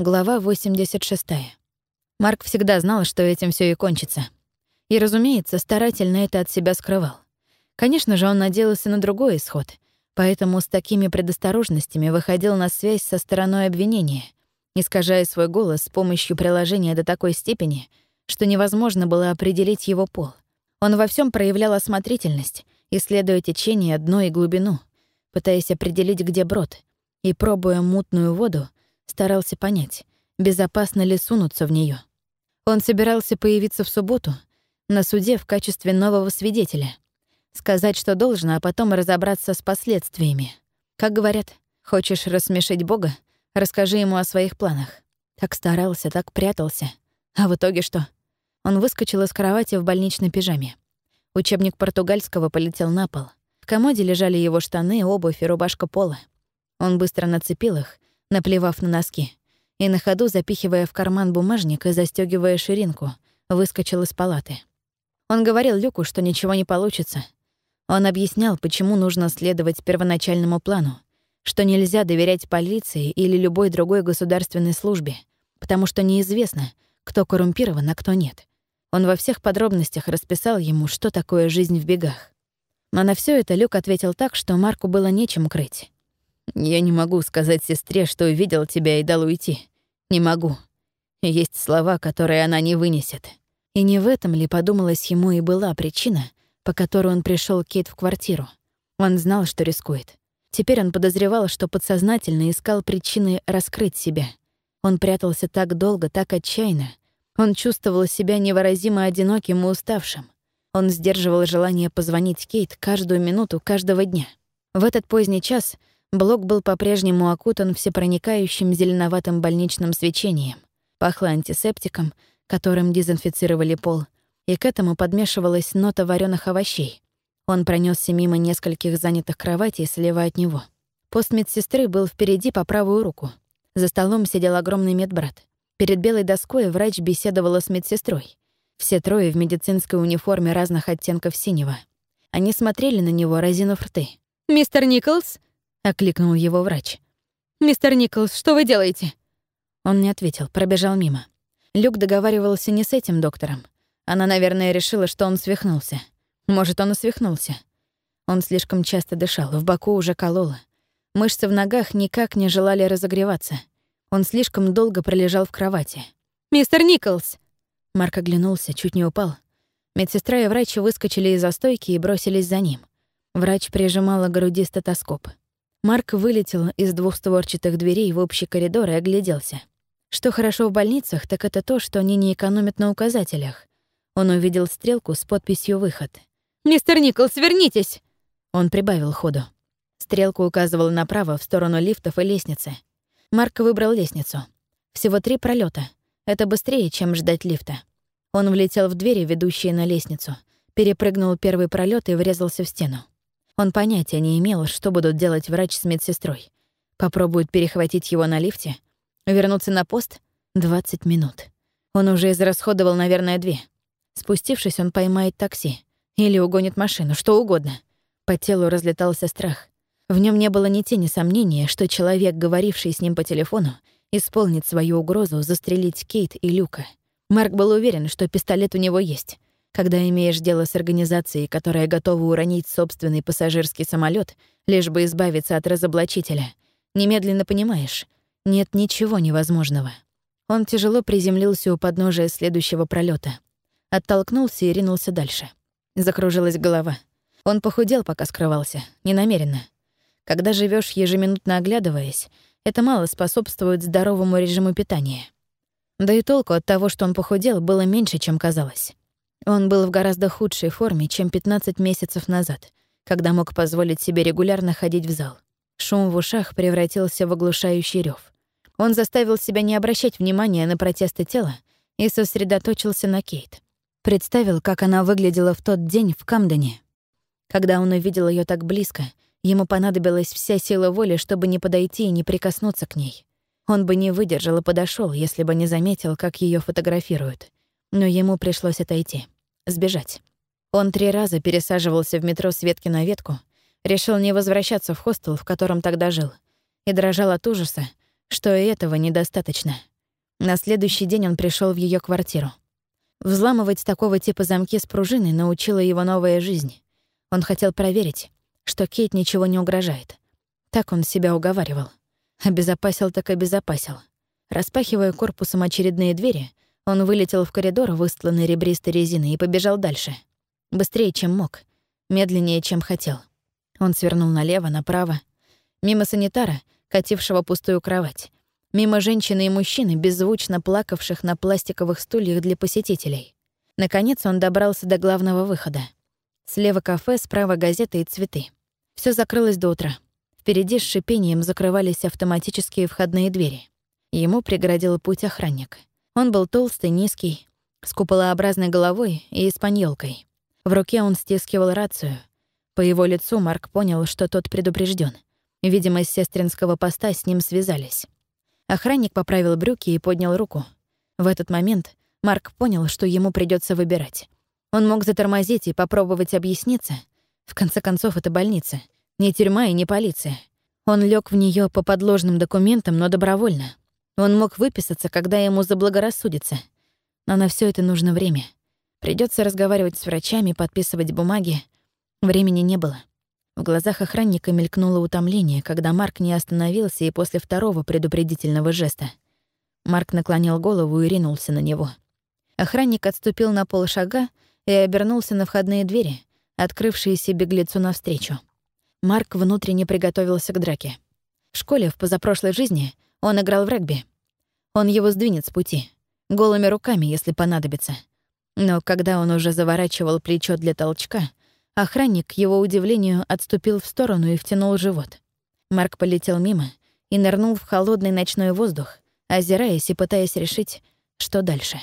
Глава 86. Марк всегда знал, что этим все и кончится. И, разумеется, старательно это от себя скрывал. Конечно же, он надеялся на другой исход, поэтому с такими предосторожностями выходил на связь со стороной обвинения, искажая свой голос с помощью приложения до такой степени, что невозможно было определить его пол. Он во всем проявлял осмотрительность, исследуя течение, дно и глубину, пытаясь определить, где брод, и, пробуя мутную воду, старался понять, безопасно ли сунуться в нее. Он собирался появиться в субботу на суде в качестве нового свидетеля, сказать, что должно, а потом разобраться с последствиями. Как говорят, хочешь рассмешить Бога, расскажи ему о своих планах. Так старался, так прятался. А в итоге что? Он выскочил из кровати в больничной пижаме. Учебник португальского полетел на пол. В комоде лежали его штаны, обувь и рубашка пола. Он быстро нацепил их наплевав на носки, и на ходу, запихивая в карман бумажник и застегивая ширинку, выскочил из палаты. Он говорил Люку, что ничего не получится. Он объяснял, почему нужно следовать первоначальному плану, что нельзя доверять полиции или любой другой государственной службе, потому что неизвестно, кто коррумпирован, а кто нет. Он во всех подробностях расписал ему, что такое жизнь в бегах. Но на все это Люк ответил так, что Марку было нечем крыть. Я не могу сказать сестре, что увидел тебя и дал уйти. Не могу. Есть слова, которые она не вынесет. И не в этом ли, подумалось ему, и была причина, по которой он пришел Кейт в квартиру. Он знал, что рискует. Теперь он подозревал, что подсознательно искал причины раскрыть себя. Он прятался так долго, так отчаянно. Он чувствовал себя невыразимо одиноким и уставшим. Он сдерживал желание позвонить Кейт каждую минуту каждого дня. В этот поздний час Блок был по-прежнему окутан всепроникающим зеленоватым больничным свечением. Пахло антисептиком, которым дезинфицировали пол, и к этому подмешивалась нота вареных овощей. Он пронесся мимо нескольких занятых кроватей слева от него. Пост медсестры был впереди по правую руку. За столом сидел огромный медбрат. Перед белой доской врач беседовала с медсестрой. Все трое в медицинской униформе разных оттенков синего. Они смотрели на него, разинув рты. «Мистер Николс?» — окликнул его врач. «Мистер Николс, что вы делаете?» Он не ответил, пробежал мимо. Люк договаривался не с этим доктором. Она, наверное, решила, что он свихнулся. Может, он и свихнулся. Он слишком часто дышал, в боку уже кололо. Мышцы в ногах никак не желали разогреваться. Он слишком долго пролежал в кровати. «Мистер Николс!» Марк оглянулся, чуть не упал. Медсестра и врач выскочили из-за стойки и бросились за ним. Врач прижимала к груди стетоскоп. Марк вылетел из двухстворчатых дверей в общий коридор и огляделся. Что хорошо в больницах, так это то, что они не экономят на указателях. Он увидел стрелку с подписью «Выход». «Мистер Николс, вернитесь!» Он прибавил ходу. Стрелка указывала направо, в сторону лифтов и лестницы. Марк выбрал лестницу. Всего три пролета. Это быстрее, чем ждать лифта. Он влетел в двери, ведущие на лестницу, перепрыгнул первый пролет и врезался в стену. Он понятия не имел, что будут делать врач с медсестрой. Попробуют перехватить его на лифте? Вернуться на пост? 20 минут. Он уже израсходовал, наверное, две. Спустившись, он поймает такси. Или угонит машину, что угодно. По телу разлетался страх. В нем не было ни тени сомнения, что человек, говоривший с ним по телефону, исполнит свою угрозу застрелить Кейт и Люка. Марк был уверен, что пистолет у него есть. Когда имеешь дело с организацией, которая готова уронить собственный пассажирский самолет, лишь бы избавиться от разоблачителя, немедленно понимаешь, нет ничего невозможного. Он тяжело приземлился у подножия следующего пролета, Оттолкнулся и ринулся дальше. Закружилась голова. Он похудел, пока скрывался, ненамеренно. Когда живешь ежеминутно оглядываясь, это мало способствует здоровому режиму питания. Да и толку от того, что он похудел, было меньше, чем казалось. Он был в гораздо худшей форме, чем 15 месяцев назад, когда мог позволить себе регулярно ходить в зал. Шум в ушах превратился в оглушающий рев. Он заставил себя не обращать внимания на протесты тела и сосредоточился на Кейт. Представил, как она выглядела в тот день в Камдене. Когда он увидел ее так близко, ему понадобилась вся сила воли, чтобы не подойти и не прикоснуться к ней. Он бы не выдержал и подошел, если бы не заметил, как ее фотографируют. Но ему пришлось отойти сбежать. Он три раза пересаживался в метро с ветки на ветку, решил не возвращаться в хостел, в котором тогда жил, и дрожал от ужаса, что и этого недостаточно. На следующий день он пришел в ее квартиру. Взламывать такого типа замки с пружиной научила его новая жизнь. Он хотел проверить, что Кейт ничего не угрожает. Так он себя уговаривал. Обезопасил так обезопасил. Распахивая корпусом очередные двери, он вылетел в коридор, выстланный ребристой резиной, и побежал дальше. Быстрее, чем мог. Медленнее, чем хотел. Он свернул налево, направо. Мимо санитара, катившего пустую кровать. Мимо женщины и мужчины, беззвучно плакавших на пластиковых стульях для посетителей. Наконец он добрался до главного выхода. Слева кафе, справа газеты и цветы. Все закрылось до утра. Впереди с шипением закрывались автоматические входные двери. Ему преградил путь охранник. Он был толстый, низкий, с куполообразной головой и испаньолкой. В руке он стискивал рацию. По его лицу Марк понял, что тот предупрежден. Видимо, с сестринского поста с ним связались. Охранник поправил брюки и поднял руку. В этот момент Марк понял, что ему придется выбирать. Он мог затормозить и попробовать объясниться. В конце концов, это больница. Не тюрьма и не полиция. Он лег в нее по подложным документам, но добровольно. Он мог выписаться, когда ему заблагорассудится. Но на все это нужно время. Придется разговаривать с врачами, подписывать бумаги. Времени не было. В глазах охранника мелькнуло утомление, когда Марк не остановился и после второго предупредительного жеста. Марк наклонил голову и ринулся на него. Охранник отступил на полшага и обернулся на входные двери, открывшиеся беглецу навстречу. Марк внутренне приготовился к драке. В школе в позапрошлой жизни он играл в регби. Он его сдвинет с пути, голыми руками, если понадобится. Но когда он уже заворачивал плечо для толчка, охранник, к его удивлению, отступил в сторону и втянул живот. Марк полетел мимо и нырнул в холодный ночной воздух, озираясь и пытаясь решить, что дальше.